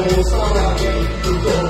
We'll